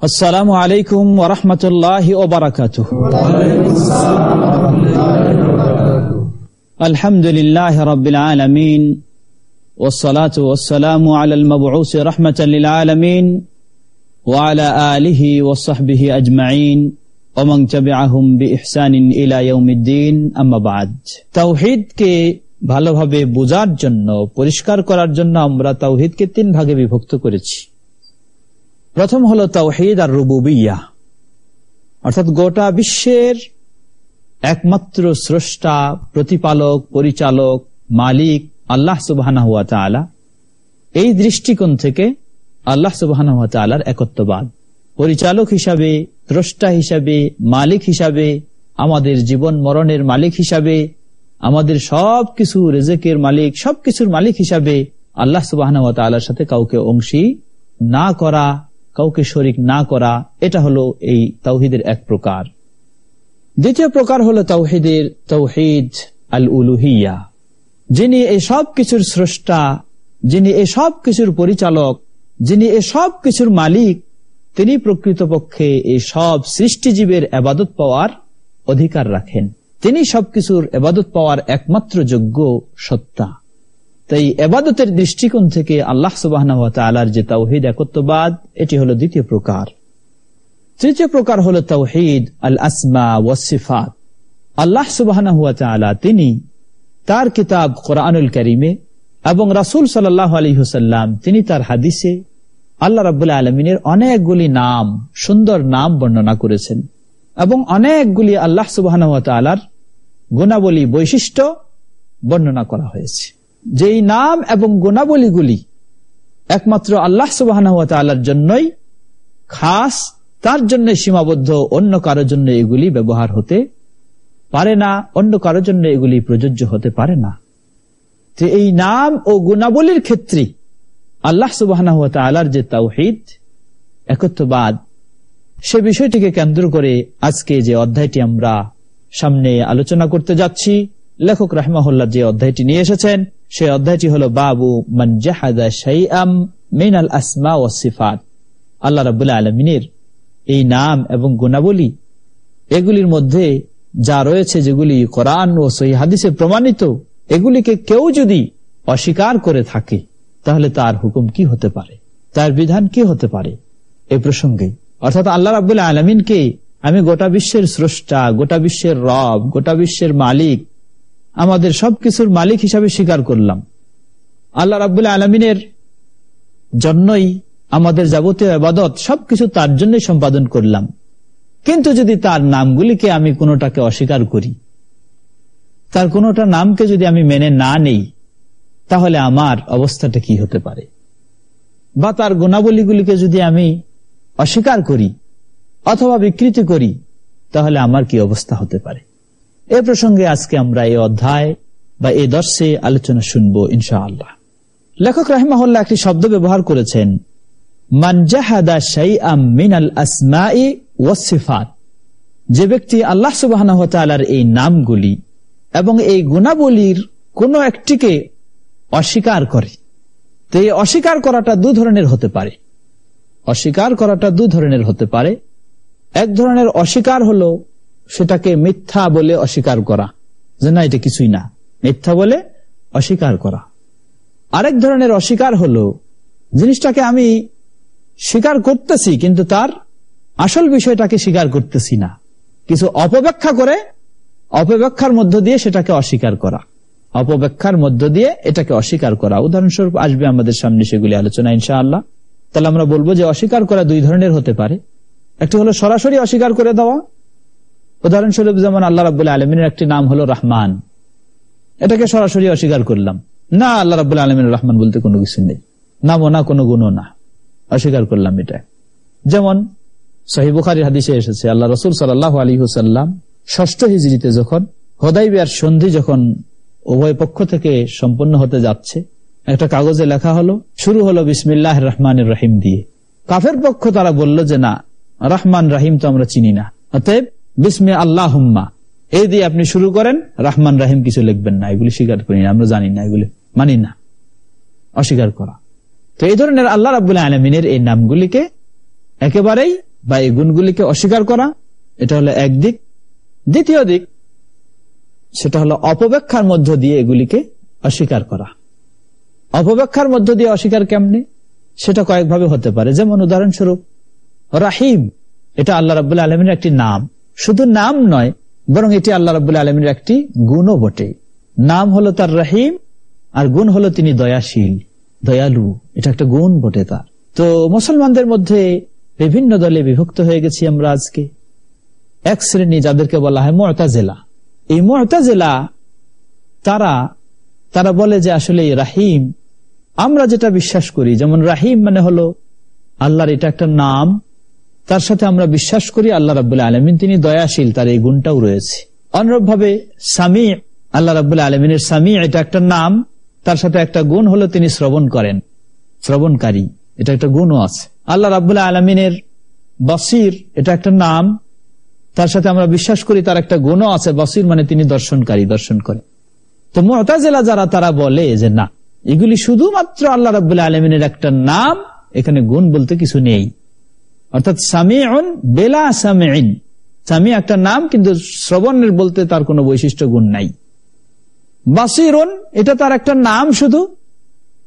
আসসালামু আলাইকুম ওরহমতুল্লাহ ওবরাকাত আলহামদুলিল্লাহ রবিল আলমিন والصلاة والسلام على المبعوث رحمة للعالمين وعلى آله وصحبه أجمعين ومن تبعهم بإحسان إلى يوم الدين أما بعد توحيد কে ভালোভাবে বোঝার জন্য পরিষ্কার করার জন্য আমরা তাওহিদকে তিন ভাগে বিভক্ত করেছি প্রথম হলো তাওহিদ আর রুবুবিয়া। অর্থাৎ গোটা বিশ্বের একমাত্র স্রষ্টা, প্রতিপালক, পরিচালক, মালিক আল্লাহ সুবাহ এই দৃষ্টিকোণ থেকে আল্লাহ সুবাহ একত্ববাদ। পরিচালক হিসাবে দ্রষ্টা হিসাবে, মালিক হিসাবে, আমাদের জীবন মরণের মালিক হিসাবে, আমাদের সব কিছু রেজেকের মালিক, সবকিছুর মালিক হিসাবে আল্লাহ সুবাহ সাথে কাউকে অংশী না করা কাউকে শরিক না করা, এটা হলো এই তাওহিদের এক প্রকার। দ্বিতীয় প্রকার হলো তাওহিদের তৌহিদ আল উলুহিয়া যিনি এই সব কিছুর স্রষ্টা, যিনি এই সব কিছুর পরিচালক, যিনি এই সব কিছুর মালিক, তিনি প্রকৃতপক্ষে এই সব সৃষ্টিজীবের আবাদত পাওয়ার অধিকার রাখেন। তিনি সবকিছুর এবাদত পাওয়ার একমাত্র যোগ্য সত্তা। তাই এবাদতের দৃষ্টিকোণ থেকে আল্লাহ সুবাহ যে তাওহিদ একত্ববাদ, এটি হলো দ্বিতীয় প্রকার। তৃতীয় প্রকার হল তৌহিদ আল আসমা ওয়াসিফাত আল্লাহ সুবাহ তিনি তার কিতাব কোরআনুল করিমে এবং রাসুল সাল্লাহ আলী হুসাল্লাম তিনি তার হাদিসে আল্লাহ রাবুল্লাহ আলমিনের অনেকগুলি নাম, সুন্দর নাম বর্ণনা করেছেন এবং অনেকগুলি আল্লাহ সুবাহ গুণাবলী বৈশিষ্ট্য বর্ণনা করা হয়েছে। যেই নাম এবং গুণাবলীগুলি একমাত্র আল্লাহ সুবাহ জন্যই খাস, তার জন্য সীমাবদ্ধ, অন্য কারোর জন্য এগুলি ব্যবহার হতে পারে না, অন্য কারোর জন্য এগুলি প্রযোজ্য হতে পারে না। যে এই নাম ও গুণাবলীর ক্ষেত্রে আল্লাহ সুবাহ যে তাওহিদ, একত্ববাদ, সে বিষয়টিকে কেন্দ্র করে আজকে যে অধ্যায়টি আমরা সামনে আলোচনা করতে যাচ্ছি, লেখক রাহমাহুল্লাহ যে অধ্যায়টি নিয়ে এসেছেন সেই অধ্যায়টি হল বাবু মঞ্জাহাদা মিনাল আসমা ও সিফাত। আল্লাহ রাবুল্লাহ আলমিনের এই নাম এবং গুণাবলী, এগুলির মধ্যে যা রয়েছে, যেগুলি কোরআন ও সহি হাদিসে প্রমাণিত, এগুলিকে কেউ যদি অস্বীকার করে থাকে, তাহলে তার হুকুম কি হতে পারে? তার বিধান কি হতে পারে? এ প্রসঙ্গে। অর্থাৎ আল্লাহ রাবুল্লাহ আলমিনকে আমি গোটা বিশ্বের স্রষ্টা, গোটা বিশ্বের রব, গোটা বিশ্বের মালিক আমাদের সবকিছুর মালিক হিসাবে স্বীকার করলাম। আল্লাহ রাবুল্লাহ আলমিনের জন্যই আমাদের যাবতীয় আবাদত সবকিছু তার জন্যই সম্পাদন করলাম। কিন্তু যদি তার নামগুলিকে আমি কোনোটাকে অস্বীকার করি, তার কোনোটা নামকে যদি আমি মেনে না নেই, তাহলে আমার অবস্থাটা কি হতে পারে? বা তার গুণাবলীগুলিকে যদি আমি অস্বীকার করি অথবা বিকৃতি করি, তাহলে আমার কি অবস্থা হতে পারে? এ প্রসঙ্গে আজকে আমরা এই অধ্যায় বা এই দর্শে আলোচনা শুনব, ইনশাআল্লাহ। লেখক রাহমাহুল্লাহ একটি শব্দ ব্যবহার করেছেন মানজাহাদা মিনাল আসমাই ওয়াসিফাত যে ব্যক্তি আল্লাহ সুবাহ এই নামগুলি এবং এই গুণাবলীর কোন একটিকে অস্বীকার করে, তো এই অস্বীকার করাটা দু ধরনের হতে পারে। অস্বীকার করাটা দু ধরনের হতে পারে। এক ধরনের অস্বীকার হলো সেটাকে মিথ্যা বলে অস্বীকার করা। যে না, এটা কিছুই না। মিথ্যা বলে অস্বীকার করা। আরেক ধরনের অস্বীকার হলো, জিনিসটাকে আমি স্বীকার করতেছি, কিন্তু তার আসল বিষয়টাকে স্বীকার করতেছি না। কিছু অপব্যাখ্যা করে অপব্যাখ্যার মধ্য দিয়ে সেটাকে অস্বীকার করা। অপব্যাখ্যার মধ্য দিয়ে এটাকে অস্বীকার করা। উদাহরণস্বরূপ আসবে আমাদের সামনে সেগুলি আলোচনা, ইনশাআল্লাহ। তাহলে আমরা বলব যে অস্বীকার করা দুই ধরনের হতে পারে। একটি হলো সরাসরি অস্বীকার করে দেওয়া উদাহরণস্বরূপ যেমন আল্লাহ রাবুল্লাহ আলমিনের একটি নাম হলো রহমান। এটাকে সরাসরি অস্বীকার করলাম। না, আল্লাহ রাবুল্লাহ আলমিন রহমান বলতে কোনো কিছু নেই। নামও না, কোনো গুণও না। অস্বীকার করলাম এটা। যেমন সহিবুখারি হাদিসে এসেছে, আল্লাহ রসুল সাল্লাহ আলী হুসাল্লাম ষষ্ঠ হিজড়িতে যখন হদাইবিয়ার সন্ধি যখন উভয় পক্ষ থেকে সম্পন্ন হতে যাচ্ছে, একটা কাগজে লেখা হলো, শুরু হলো বিসমিল্লাহ রহমান রহিম দিয়ে। কাফের পক্ষ তারা বলল যে, না, রহমান রাহিম তো আমরা চিনি না। অতএব বিসমে আল্লাহ হুম্মা এই দিয়ে আপনি শুরু করেন, রহমান রাহিম কিছু লিখবেন না, এগুলি স্বীকার করি না, আমরা জানি না এগুলি, মানি না, অস্বীকার করা। তো এই ধরনের আল্লাহ রাবুল্লাহ আলমিনের এই নামগুলিকে একেবারেই বা এই গুণগুলিকে অস্বীকার করা, এটা হলো একদিক দ্বিতীয় দিক, সেটা হলো অপব্যাখ্যার মধ্য দিয়ে এগুলিকে অস্বীকার করা। অপব্যাখ্যার মধ্য দিয়ে অস্বীকার কেমনি? সেটা কয়েকভাবে হতে পারে। যেমন উদাহরণস্বরূপ, রাহিম, এটা আল্লাহ রাবুল্লাহ আলমীর একটি নাম। শুধু নাম নয়, বরং এটি আল্লাহ রাবুল্লাহ আলমীর একটি গুণও বটে। নাম হলো তার রাহিম, আর গুণ হলো তিনি দয়াশীল, দয়ালু। এটা একটা গুণ বটে তার। তো মুসলমানদের মধ্যে বিভিন্ন দলে বিভক্ত হয়ে গেছি আমরা আজকে। এক শ্রেণি যাদেরকে বলা হয় মর্তাজেলা এই মর্তাজেলা তারা তারা বলে যে আসলে রাহিম। আমরা যেটা বিশ্বাস করি, যেমন রাহিম মানে হলো আল্লাহর এটা একটা নাম তার সাথে আমরা বিশ্বাস করি আল্লাহ রাবুল্লাহ আলমিন, তিনি দয়াশীল, তার এই গুণটাও রয়েছে। অনুরূপ ভাবে সামি, আল্লাহ রাবুল্লাহ আলমিনের সামি, এটা একটা নাম, তার সাথে একটা গুণ হলো তিনি শ্রবণ করেন। শ্রবণকারী, এটা একটা গুণও আছে। আল্লাহ রাবুল্লাহ আলমিনের বসির, এটা একটা নাম, তার সাথে আমরা বিশ্বাস করি তার একটা গুণও আছে, বসির মানে তিনি দর্শনকারী, দর্শন করে তো মোহতাজেলা যারা, তারা বলে যে না, এগুলি শুধুমাত্র আল্লাহ রাবুল্লাহ আলমিনের একটা নাম, এখানে গুণ বলতে কিছু নেই। অর্থাৎ সামিউন বেলা সামিন সামি একটা নাম, কিন্তু শ্রবণের বলতে তার কোনো বৈশিষ্ট্য, গুণ নাই। বাসিরুন, এটা তার একটা নাম শুধু,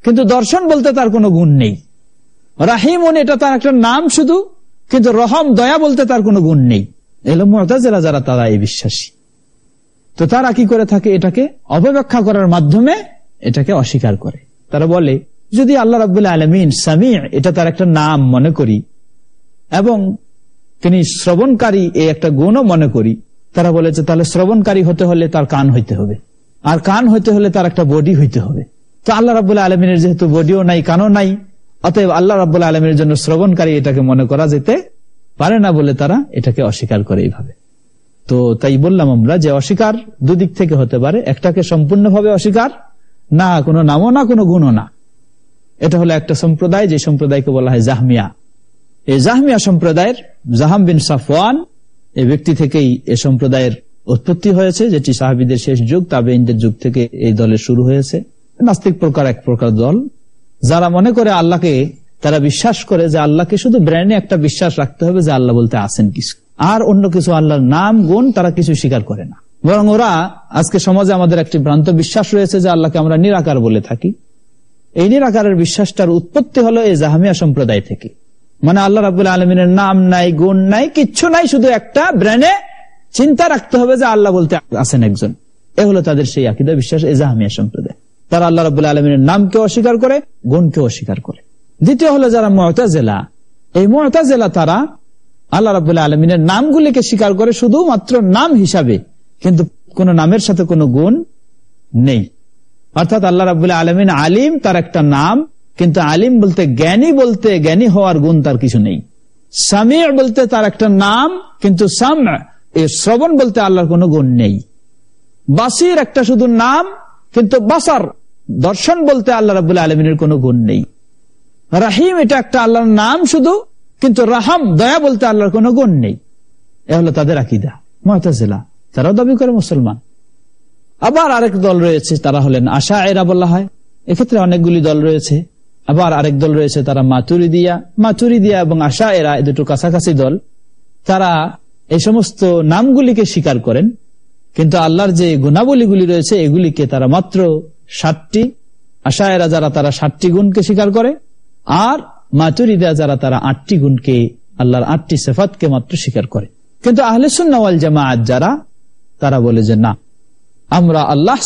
কিন্তু দর্শন বলতে তার কোনো গুণ নেই। রাহিমুন, এটা তার একটা নাম শুধু, কিন্তু রহম, দয়া বলতে তার কোনো গুণ নেই। এলো মতাজেরা যারা, তারা এই বিশ্বাসী। তো তারা কি করে থাকে এটাকে? অপব্যাখ্যা করার মাধ্যমে এটাকে অস্বীকার করে। তারা বলে, যদি আল্লাহ রাবুল্লাহ আলমিন সামি এটা তার একটা নাম মনে করি এবং তিনি শ্রবণকারী এই একটা গুণও মনে করি। তারা বলেছে, তাহলে শ্রবণকারী হতে হলে তার কান হইতে হবে। আর কান হইতে হলে তার একটা বডি হইতে হবে। তো আল্লাহ রাবুল্লাহ আলমিনের যেহেতু বডিও নাই, কানও নাই, অতএব আল্লাহ রাবুল্লাহ আলমীর জন্য শ্রবণকারী এটাকে মনে করা যেতে পারে না বলে তারা এটাকে অস্বীকার করে এইভাবে। তো তাই বললাম আমরা যে অস্বীকার দুদিক থেকে হতে পারে, একটাকে সম্পূর্ণভাবে অস্বীকার না, কোনো নামও না, কোনো গুণও না। এটা হলো একটা সম্প্রদায়, যে সম্প্রদায়কে বলা হয় জাহমিয়া। এই জাহমিয়া সম্প্রদায়ের, জাহাম বিন সাফওয়ান এই ব্যক্তি থেকেই এ সম্প্রদায়ের উৎপত্তি হয়েছে, যেটি সাহাবিদের শেষ যুগ তাবেইনদের যুগ থেকে এই দলের শুরু হয়েছে। নাস্তিক প্রকার এক প্রকার দল। যারা মনে করে আল্লাহকে, তারা বিশ্বাস করে যে আল্লাহকে শুধু ব্রেনে একটা বিশ্বাস রাখতে হবে যে আল্লাহ বলতে আসেন কিছু। আর অন্য কিছু আল্লাহর নাম, গুণ তারা কিছু স্বীকার করে না। বরং ওরা আজকে সমাজে আমাদের একটি ভ্রান্ত বিশ্বাস রয়েছে যে আল্লাহকে আমরা নিরাকার বলে থাকি। এই নিরাকারের বিশ্বাসটার উৎপত্তি হলো এই জাহামিয়া সম্প্রদায় থেকে। মানে আল্লাহ রাবুল আলমিনের নাম নাই, গুণ নাই, কিচ্ছু নাই, শুধু একটা ব্রেনে চিন্তা রাখতে হবে যে আল্লাহ বলতে আছেন একজন। এ হলো তাদের সেই আকিদা বিশ্বাস এই জাহামিয়া সম্প্রদায়। তারা আল্লাহ রাবুল আলমিনের নামকে অস্বীকার করে গুণকে অস্বীকার করে। দ্বিতীয় হলো যারা মহতাজেলা এই মহতাজেলা তারা আল্লাহ রাবুল্লাহ আলমিনের নামগুলিকে স্বীকার করে শুধুমাত্র নাম হিসাবে, কিন্তু কোন নামের সাথে কোনো গুণ নেই। অর্থাৎ আল্লাহ রাবুল্লাহ আলমিন আলিম, তার একটা নাম কিন্তু আলিম বলতে জ্ঞানী বলতে জ্ঞানী হওয়ার গুণ তার কিছু নেই। সামির বলতে তার একটা নাম, কিন্তু সাম শ্রবণ বলতে আল্লাহর কোনো গুণ নেই। বাসির একটা শুধু নাম, কিন্তু বাসার দর্শন বলতে আল্লাহ রাবুল্লাহ আলমিনের কোনো গুণ নেই। রাহিম এটা একটা আল্লাহর নাম শুধু, কিন্তু রাহাম, দয়া বলতে আল্লাহর কোনো গুণ নেই। এ হলো তাদের আকিদা। মহতাজিলা তারাও দাবি করে মুসলমান। আবার আরেক দল রয়েছে, তারা হলেন আশা এরা বলা হয় এক্ষেত্রে অনেকগুলি দল রয়েছে। আবার আরেক দল রয়েছে, তারা মাতুরি দিয়া মাতুরি দিয়া এবং আশা এরা দুটো কাছাকাছি দল, তারা এই সমস্ত নামগুলিকে স্বীকার করেন। কিন্তু আল্লাহর যে গুণাবলীগুলি রয়েছে, এগুলিকে তারা মাত্র ষাটটি আশা এরা যারা, তারা ষাটটি গুণকে স্বীকার করে, আর মাতুরিদা যারা, তারা আটটি গুণকে, আল্লাহর আটটি সেফাতকে মাত্র স্বীকার করে। কিন্তু আহলে সুন্নাওয়াল জামাত যারা, তারা বলে যে না। আমরা আল্লাহ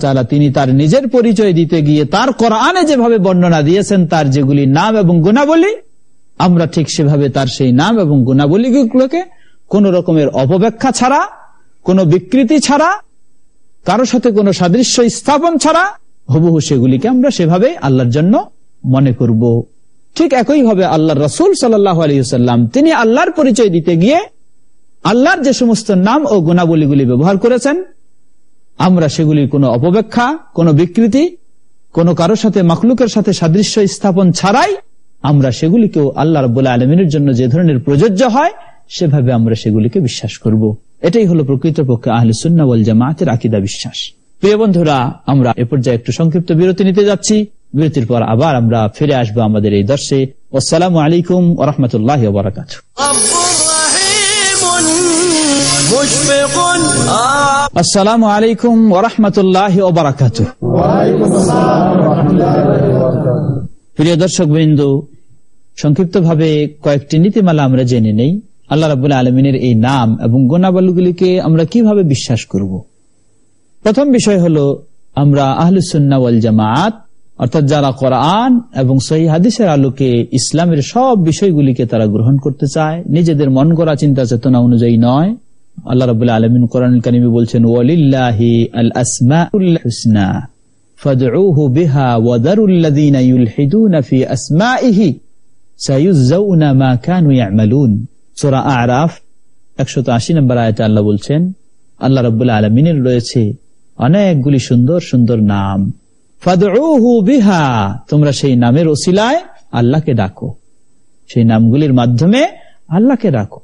চালা তিনি তার নিজের পরিচয় দিতে গিয়ে তার কোরআনে যেভাবে বর্ণনা দিয়েছেন, তার যেগুলি নাম এবং গুণাবলী, আমরা ঠিক সেভাবে তার সেই নাম এবং গুণাবলীগুলোকে কোন রকমের অপব্যাখ্যা ছাড়া, কোন বিকৃতি ছাড়া, কারও সাথে কোনো সাদৃশ্য স্থাপন ছাড়া হবহু সেগুলিকে আমরা সেভাবে আল্লাহর জন্য মনে করব। ঠিক একইভাবে আল্লাহ রসুল সাল্লাহ আলহিসাল্লাম তিনি আল্লাহর পরিচয় দিতে গিয়ে আল্লাহর যে সমস্ত নাম ও গুণাবলীগুলি ব্যবহার করেছেন আমরা সেগুলির কোনো অপব্যাখ্যা, কোনো বিকৃতি, কোনো কারোর সাথে মাকলুকের সাথে সাদৃশ্য স্থাপন ছাড়াই আমরা সেগুলিকেও আল্লাহ রবুল্লা আলমিনের জন্য যে ধরনের প্রযোজ্য হয়, সেভাবে আমরা সেগুলিকে বিশ্বাস করব। এটাই হলো প্রকৃতপক্ষে আহলে সুন্না ওয়াল জামাতের আকিদা বিশ্বাস। প্রিয় বন্ধুরা, আমরা এ পর্যায়ে একটু সংক্ষিপ্ত বিরতি নিতে যাচ্ছি। বিরতির পর আবার আমরা ফিরে আসব আমাদের এই দর্শে। আসসালাম আলাইকুম ওরহমতুল্লাহ বারাকাতু আসসালামু আলাইকুম ওরহমতুল্লাহ ওবরাকাত প্রিয় দর্শক বিন্দু সংক্ষিপ্ত ভাবে কয়েকটি নীতিমালা আমরা জেনে নেই। আল্লাহ রাবুল্লাহ আলমিনের এই নাম এবং গুণাবলীগুলিকে আমরা কীভাবে বিশ্বাস করব? প্রথম বিষয় হলো, আমরা আহলুসুন্না ওয়াল জামাত অর্থাৎ যারা কোরআন এবং সহি হাদিসের আলোকে ইসলামের সব বিষয়গুলিকে তারা গ্রহণ করতে চায়, নিজেদের মন করা চিন্তা চেতনা অনুযায়ী নয়। আল্লাহ রাবুল্লাহ আলমিন কোরআন কানিমি বলছেন ওয়ালিল্লাহি আল আসমাউল হুসনা فادعوه بها وذروا الذين يلحدون في أسمائه سيجزون ما كانوا يعملون সূরা আরাফ 180 নম্বর আয়াতে আল্লাহ বলছেন আল্লাহ রাব্বুল আলামিনের রয়েছে অনেকগুলি সুন্দর সুন্দর নাম ফাদউহু বিহা তোমরা সেই নামের ওসিলায় আল্লাহকে ডাকো সেই নামগুলির মাধ্যমে আল্লাহকে ডাকো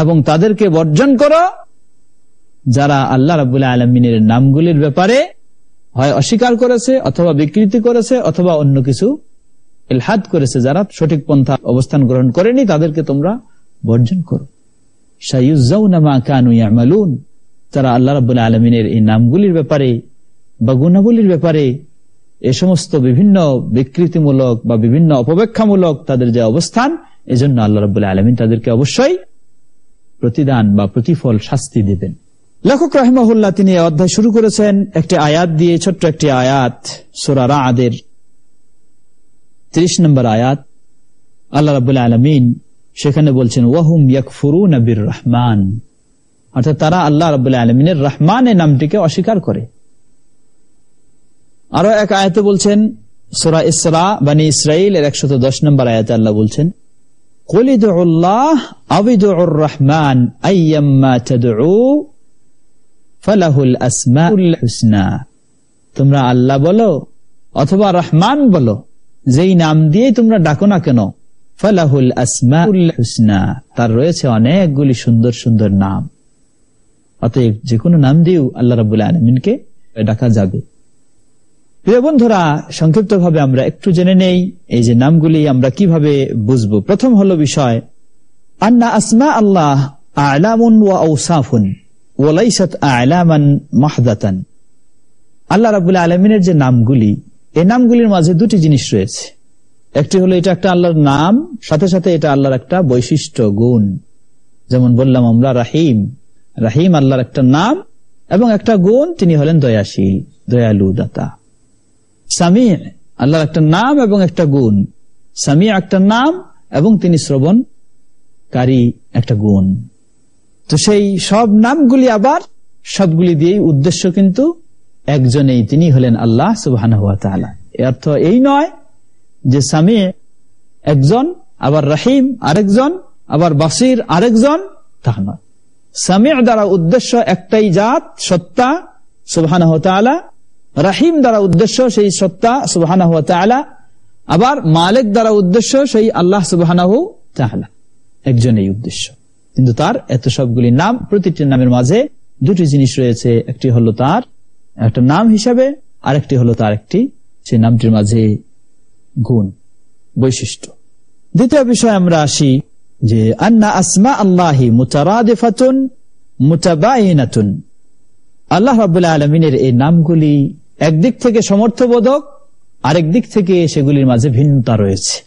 এবং তাদেরকে বর্জন করো, যারা আল্লাহ রাবুল্লাহ আলমিনের নামগুলির ব্যাপারে হয় অস্বীকার করেছে, অথবা বিকৃতি করেছে, অথবা অন্য কিছু ইলহাদ করেছে, যারা সঠিক পন্থা অবস্থান গ্রহণ করেনি, তাদেরকে তোমরা বর্জন করো। তারা আল্লাহ রাবুল্লাহ আলমিনের এই নামগুলির ব্যাপারে বা গুণাবলীর ব্যাপারে এ সমস্ত বিভিন্ন বিকৃতিমূলক বা বিভিন্ন অপব্যাখ্যামূলক তাদের যে অবস্থান, এজন্য আল্লাহ রাবুল্লাহ আলমিন তাদেরকে অবশ্যই প্রতিদান বা প্রতিফল শাস্তি দেবেন। লেখক রাহিমহুল্লাহ তিনি অধ্যায় শুরু করেছেন, একটি আয়াত দিয়ে ছোট্ট একটি আয়াত সোরারা আদের ত্রিশ নম্বর আয়াত। আল্লাহ রাবুল্লাহ আলমিন সেখানে বলছেন, ওয়াহুম ইয়াকফুরু নবির রহমান। অর্থাৎ তারা আল্লাহ রাবুল্লাহ আলমিনের রহমান এ নামটিকে অস্বীকার করে। আরও এক আয়াতে বলছেন, সোরা ইসরা, বানী ইসরাইল এর একশত দশ নম্বর আয়াতে আল্লাহ বলছেন তোমরা আল্লাহ বলো অথবা রহমান বলো, যেই নাম দিয়ে তোমরা ডাকো না কেন, ফলাহুল আসমাউল তার রয়েছে অনেকগুলি সুন্দর সুন্দর নাম। অতএব যে কোনো নাম দিয়েও আল্লাহ রাবুল আলমিনকে ডাকা যাবে। প্রিয় বন্ধুরা সংক্ষিপ্ত ভাবে আমরা একটু জেনে নেই এই যে নামগুলি আমরা কীভাবে বুঝব। প্রথম হলো বিষয়, আন্না আসমা আল্লাহ আলামুন ওয়া ঔসাফুন ওলাইসাত আলামান মাহদাতান। আল্লাহ রাবুল্লাহ আলমিনের যে নামগুলি, এই নামগুলির মাঝে দুটি জিনিস রয়েছে। একটি হলো এটা একটা আল্লাহর নাম, সাথে সাথে এটা আল্লাহর একটা বৈশিষ্ট্য, গুণ। যেমন বললাম আমরা, রাহিম। রাহিম আল্লাহর একটা নাম এবং একটা গুণ, তিনি হলেন দয়াশীল দয়ালু দাতা সামি আল্লাহর একটা নাম এবং একটা গুণ। সামি একটা নাম এবং তিনি শ্রবণকারী একটা গুণ। তো সেই সব নামগুলি আবার, সবগুলি দিয়েই উদ্দেশ্য কিন্তু একজনেই, তিনি হলেন আল্লাহ সুবাহ অর্থ এই নয় যে স্বামী একজন, আবার রাহিম আরেকজন, আবার বাসির আরেকজন, তা নয়। সামির দ্বারা উদ্দেশ্য একটাই জাত, সত্তা সুবাহ রাহিম দ্বারা উদ্দেশ্য সেই সত্তা সুবাহ আবার মালিক দ্বারা উদ্দেশ্য সেই আল্লাহ সুবাহ একজনেই উদ্দেশ্য। কিন্তু তার এত সবগুলি নাম, প্রতিটি নামের মাঝে দুটি জিনিস রয়েছে। একটি হলো তার, একটা নাম হিসাবে, আরেকটি হলো তার একটি, সেই নামটির মাঝে গুণ, বৈশিষ্ট্য। দ্বিতীয় বিষয় আমরা আসি যে, আন্না আসমা আল্লাহি মুতারাদিফাতুন, মুতাবাইনাতুন। আল্লাহ রাবুল্লাহ আলমিনের এই নামগুলি একদিক থেকে সমর্থবোধক, আরেক দিক থেকে সেগুলির মাঝে ভিন্নতা রয়েছে।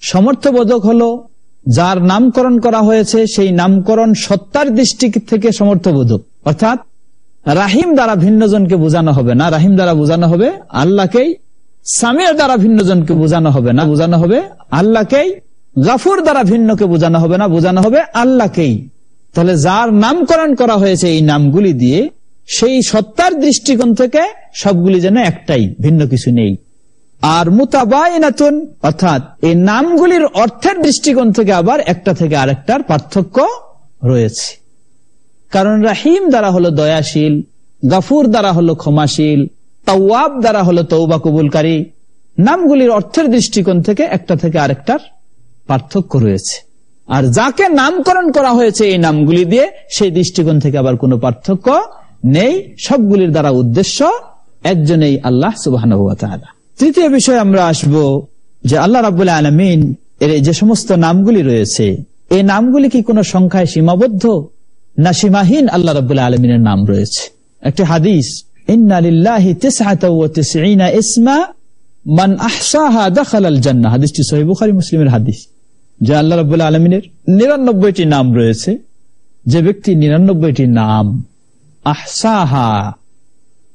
সমর্থবোধক হলো, যার নামকরণ করা হয়েছে, সেই নামকরণ সত্তার দৃষ্টি থেকে সমর্থবোধক। অর্থাৎ, রাহিম দ্বারা ভিন্নজনকে বোঝানো হবে না, রাহিম দ্বারা বোঝানো হবে আল্লাহকেই সামির দ্বারা ভিন্নজনকে বোঝানো হবে না, বোঝানো হবে আল্লাহকেই, গাফুর দ্বারা ভিন্নকে বোঝানো হবে না, বোঝানো হবে আল্লাহকেই। তাহলে যার নামকরণ করা হয়েছে এই নামগুলি দিয়ে সেই সত্তার দৃষ্টিকোণ থেকে সবগুলি যেন একটাই, ভিন্ন কিছু নেই। আর মুতাবায়নাতুন, অর্থাৎ এই নামগুলির অর্থের দৃষ্টিকোণ থেকে আবার একটা থেকে আরেকটার পার্থক্য রয়েছে। কারণ রাহিম দ্বারা হলো দয়াশীল, গাফুর দ্বারা হলো ক্ষমাশীল, তাওয়াব দ্বারা হলো তৌবা কবুলকারী, নামগুলির অর্থের দৃষ্টিকোণ থেকে একটা থেকে আরেকটার পার্থক্য রয়েছে। আর যাকে নামকরণ করা হয়েছে এই নামগুলি দিয়ে সেই দৃষ্টিকোণ থেকে আবার কোনো পার্থক্য নেই, সবগুলির দ্বারা উদ্দেশ্য একজনেই আল্লাহ সুবাহ তৃতীয় বিষয় আমরা আসব যে আল্লাহ রাবুল্লাহ আলমিন এর যে সমস্ত নামগুলি রয়েছে, এই নামগুলি কি কোনো সংখ্যায় সীমাবদ্ধ না সীমাহীন আল্লাহ রাবুল্লাহ আলমিনের নাম রয়েছে? একটি হাদিস নিরানব্বইটি নাম রয়েছে। যে ব্যক্তি নিরানব্বইটি নাম আহসাহা,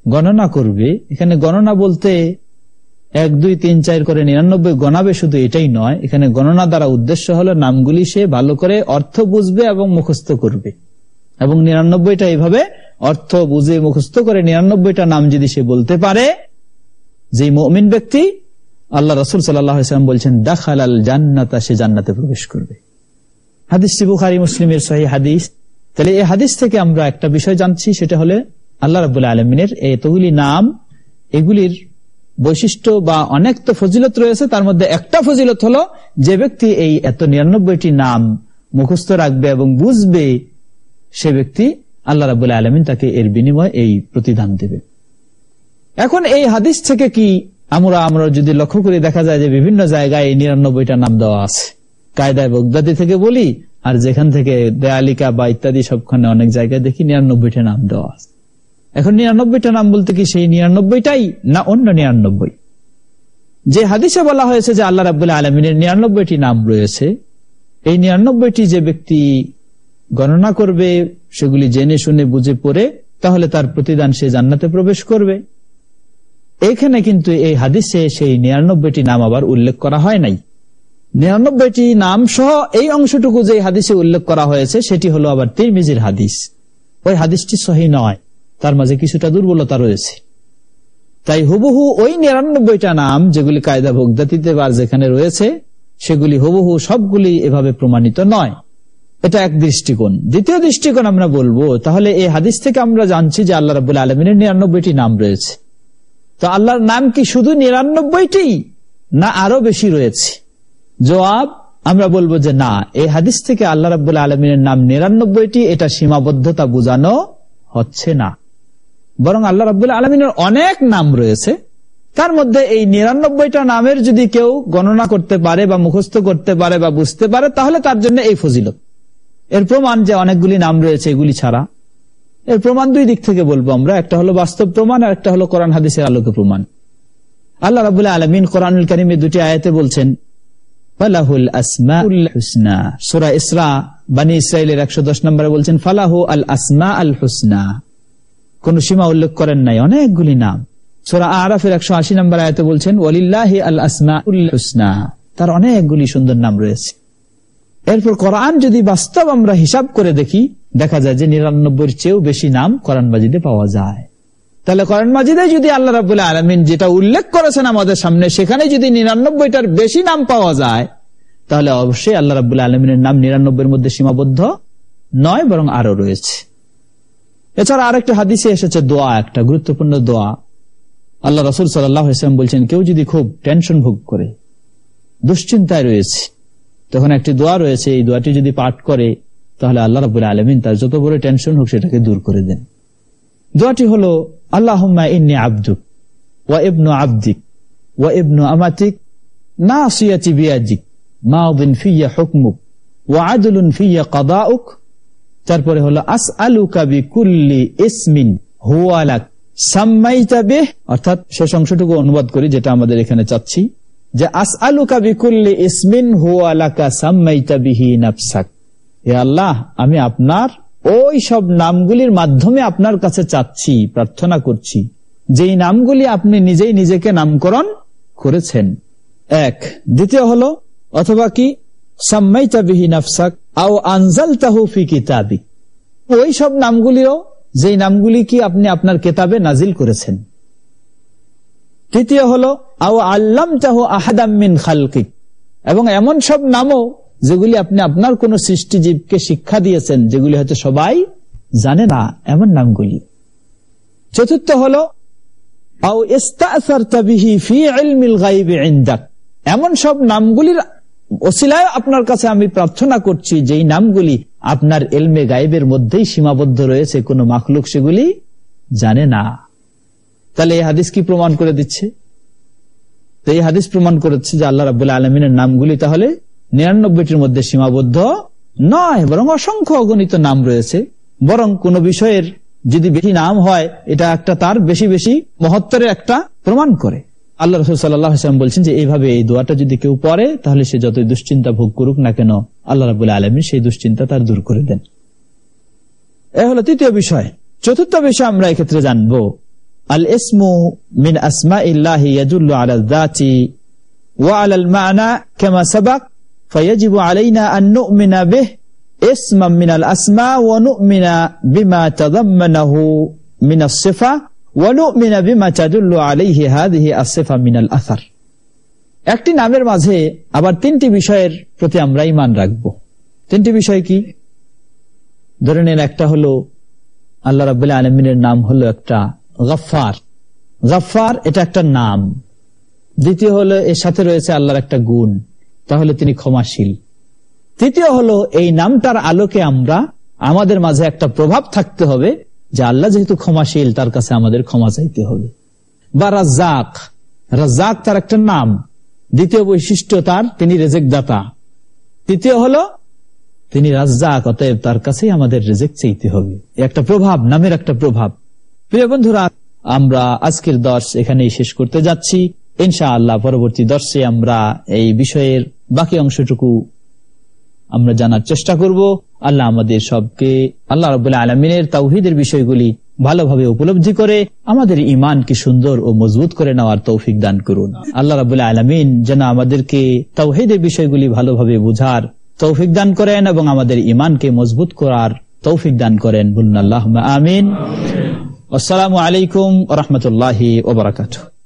গণনা করবে। এখানে গণনা বলতে এক, দুই, তিন, চার করে নিরানব্বই, গণাবে শুধু এটাই নয়। এখানে গণনা দ্বারা উদ্দেশ্য হলো নামগুলি সে ভালো করে অর্থ বুঝবে এবং মুখস্থ করবে। এবং নিরানব্বইটা এইভাবে অর্থ বুঝে মুখস্থ করে নিরানব্বইটা নাম যদি সে বলতে পারে যে মমিন ব্যক্তি আল্লাহ রসুল সাল্লাম বলছেন দাখাল জান্নাতা, সে জান্নাতে প্রবেশ করবে। হাদিস বুখারি, মুসলিমের সহি হাদিস। তাহলে এই হাদিস থেকে আমরা একটা বিষয় জানছি, সেটা হলে আল্লাহ রবুল্লাহ আলমিনের এই এতগুলি নাম, এগুলির বৈশিষ্ট্য বা অনেক তো ফজিলত রয়েছে, তার মধ্যে একটা ফজিলত হলো যে ব্যক্তি এই এত নিরানব্বইটি নাম মুখস্থ রাখবে এবং বুঝবে, সে ব্যক্তি আল্লাহ রাবুল্লাহ আলমিন তাকে এর বিনিময়ে এই প্রতিদান দেবে। এখন এই হাদিস থেকে কি আমরা আমরা যদি লক্ষ্য করি, দেখা যায় যে বিভিন্ন জায়গায় এই নিরানব্বইটা নাম দেওয়া আছে। কায়দায় বগদাদি থেকে বলি আর যেখান থেকে দেয়ালিকা বা ইত্যাদি সবখানে অনেক জায়গায় দেখি নিরানব্বইটা নাম দেওয়া আছে। এখন নিরানব্বইটা নাম বলতে কি সেই নিরানব্বইটাই না অন্য নিরানব্বই? যে হাদিসে বলা হয়েছে যে আল্লাহ রাবুল্লাহ আলমিনের নিরানব্বইটি নাম রয়েছে, এই নিরানব্বইটি যে ব্যক্তি গণনা করবে, সেগুলি জেনে শুনে বুঝে পড়ে, তাহলে তার প্রতিদান সে জান্নাতে প্রবেশ করবে। এখানে কিন্তু এই হাদিসে সেই নিরানব্বইটি নাম আবার উল্লেখ করা হয় নাই। নিরানব্বইটি নাম সহ এই অংশটুকু যে হাদিসে উল্লেখ করা হয়েছে, সেটি হলো আবার তিরমিজির হাদিস। ওই হাদিসটি সহি নয়, তার মাঝে কিছুটা দুর্বলতা রয়েছে। তাই হুবহু ওই নিরানব্বইটা নাম, যেগুলি কায়দা ভোগদাতিতে বা যেখানে রয়েছে, সেগুলি হুবহু সবগুলি এভাবে প্রমাণিত নয়। এটা এক দৃষ্টিকোণ। দ্বিতীয় দৃষ্টিকোণ আমরা বলব, তাহলে এই হাদিস থেকে আমরা জানছি যে আল্লাহ রাবুল আলমিনের নিরানব্বইটি নাম রয়েছে। তো আল্লাহর নাম কি শুধু নিরানব্বইটি, না আরও বেশি রয়েছে? জবাব, আমরা বলব যে না, এই হাদিস থেকে আল্লাহ রাবুল আলমিনের নাম নিরানব্বইটি, এটা সীমাবদ্ধতা বোঝানো হচ্ছে না। বরং আল্লাহ রাবুল আলমিনের অনেক নাম রয়েছে। তার মধ্যে এই নিরানব্বইটা নামের যদি কেউ গণনা করতে পারে বা মুখস্থ করতে পারে বা বুঝতে পারে, তাহলে তার জন্য এই ফজিলত। এর প্রমাণ যে অনেকগুলি নাম রয়েছে, এগুলি ছাড়া। এর প্রমাণ দুই দিক থেকে বলব আমরা। একটা হলো বাস্তব প্রমাণ, আর একটা হলো কোরআন হাদিসের আলোকে প্রমাণ আল্লাহ রাবুল্লাহ আলমিন কোরআনুল করিমে দুটি আয়াতে বলছেন কোন সীমা উল্লেখ করেন নাই, অনেকগুলি নাম। সোরা আরাফের একশো আশি নম্বর আয়তে বলছেন ওলিল্লাহি আল আসমা হুসনা। তার অনেকগুলি সুন্দর নাম রয়েছে। এরপর কোরআন যদি বাস্তব আমরা হিসাব করে দেখি, দেখা যায় যে নিরানব্বই চেয়েও বেশি নাম কোরআন পাওয়া যায়। তাহলে কোরআন মাজিদে যদি আল্লাহ রাবুল্লাহ আলমিন যেটা উল্লেখ করেছেন আমাদের সামনে, সেখানে যদি নিরানব্বইটার বেশি নাম পাওয়া যায়, তাহলে অবশ্যই আল্লাহ রাবুল্লাহ আলমিনের নাম নিরানব্বইয়ের মধ্যে সীমাবদ্ধ নয়, বরং আরও রয়েছে। এছাড়া আরেকটা হাদিসে এসেছে দোয়া, একটা গুরুত্বপূর্ণ দোয়া। আল্লাহ রসুল সাল্লাম বলছেন, কেউ যদি খুব টেনশন ভোগ করে, দুশ্চিন্তায় রয়েছে, তখন একটি দোয়া রয়েছে, এই দোয়াটি যদি পাঠ করে, তাহলে আল্লাহ রাবুল আলমিন তার যত বড় টেনশন হোক সেটাকে দূর করে দেন। দোয়াটি হলো আল্লাহ ইন্নি আব্দুক, ওয়া ইবনু আব্দিক, ওয়া ইবনু আমাতিক না সিয়াতি বিয়াজিক মাউদিন ফিয়া হুকমুক, ওয়া আদুলুন ফিয়া কাদাউক। তারপরে হলো আস আলু কাবি কুল্লি ইসমিন হুয়ালাক সাম্মাইতা বেহ। অর্থাৎ শেষ অংশটুকু অনুবাদ করি, যেটা আমাদের এখানে চাচ্ছি, যে আস আলু কাবি কুল্লি ইসমিন হুয়ালাকা সাম্মাইতা বিহি নাফসাক। হে আল্লাহ, আমি আপনার ওই সব নামগুলির মাধ্যমে আপনার কাছে চাচ্ছি, প্রার্থনা করছি। যেই নামগুলি আপনি নিজেই নিজেকে নামকরণ করেছেন। এক, দ্বিতীয় হলো, অথবা কি? ওই সব নামগুলিও যেই নামগুলি কি আপনি আপনার কেতাবে নাজিল করেছেন। তৃতীয় হলো, আও আল্লাম আহাদামিন খালকিক। এবং এমন সব নামও যেগুলি আপনি আপনার কোন সৃষ্টিজীবকে শিক্ষা দিয়েছেন, যেগুলি হয়তো সবাই জানে না, এমন নামগুলি। চতুর্থ হল এমন সব নামগুলির ওসিলায় আপনার কাছে আমি প্রার্থনা করছি, যেই নামগুলি আপনার এলমে গাইবের মধ্যেই সীমাবদ্ধ রয়েছে, কোনো মাখলুক সেগুলি জানে না। তাহলে এই হাদিস কি প্রমাণ করে দিচ্ছে? তো এই হাদিস প্রমাণ করেছে যে আল্লাহ রাবুল্লাহ আলমিনের নামগুলি তাহলে নিরানব্বইটির মধ্যে সীমাবদ্ধ নয়, বরং অসংখ্য অগণিত নাম রয়েছে। বরং কোন বিষয়ের যদি বেশি নাম হয়, এটা একটা তার বেশি বেশি মহত্তরের একটা প্রমাণ করে। আল্লাহ রসুল সাল্লাম বলছেন যে, এইভাবে এই দোয়াটা যদি কেউ পড়ে, তাহলে সে যতই দুশ্চিন্তা ভোগ করুক না কেন, আল্লাহ রাবুল্লাহ আলমী সেই দুশ্চিন্তা তার দূর করে দেন। এ হলো তৃতীয় বিষয়। চতুর্থ বিষয় আমরা এক্ষেত্রে জানব। আল ইসমু মিন আসমা ইল্লাহি আলা যাতি ওয়া আলাল মানা কামা সাবাক। فيجب علينا أن نؤمن به اسما من الأسماء ونؤمن بما تضمنه من الصفة ونؤمن بما تدل عليه هذه الصفة من الأثر একটি নামের মাঝে আবার তিনটি বিষয়ের প্রতি আমরা ইমান রাখব তিনটি বিষয় কি ধরে নেন একটা হলো আল্লাহ রাবুল্লাহ আলমিনের নাম হলো একটা গফার গফার এটা একটা নাম দ্বিতীয় হলো এর সাথে রয়েছে আল্লাহর একটা গুণ তাহলে তিনি ক্ষমাশীল। তৃতীয় হলো, এই নামটার আলোকে আমরা, আমাদের মাঝে একটা প্রভাব থাকতে হবে, যে আল্লাহ যেহেতু ক্ষমাশীল, তার কাছে আমাদের ক্ষমা চাইতে হবে। বা রাজাক রাজাক তার একটা নাম। দ্বিতীয় বৈশিষ্ট্য তার, তিনি রেজেক দাতা তৃতীয় হলো, তিনি রাজ্জাক, অতএব তার কাছেই আমাদের রেজেক চাইতে হবে। একটা প্রভাব, নামের একটা প্রভাব। প্রিয় বন্ধুরা, আমরা আজকের দর্শ এখানেই শেষ করতে যাচ্ছি। ইনশা আল্লাহ পরবর্তী দর্শে আমরা এই বিষয়ের বাকি অংশটুকু আমরা জানার চেষ্টা করব। আল্লাহ আমাদের সবকে, আল্লাহ রবাহ আলমিনের তাওহিদের বিষয়গুলি ভালোভাবে উপলব্ধি করে, আমাদের ইমানকে সুন্দর ও মজবুত করে নেওয়ার তৌফিক দান করুন। আল্লাহ রাবুল্লাহ আলমিন যেন আমাদেরকে তাওহিদের বিষয়গুলি ভালোভাবে বুঝার তৌফিক দান করেন এবং আমাদের ইমানকে মজবুত করার তৌফিক দান করেন। বলুন আল্লাহ আমিন। আসসালামু আলাইকুম রহমতুল্লাহ ওবরাকাতু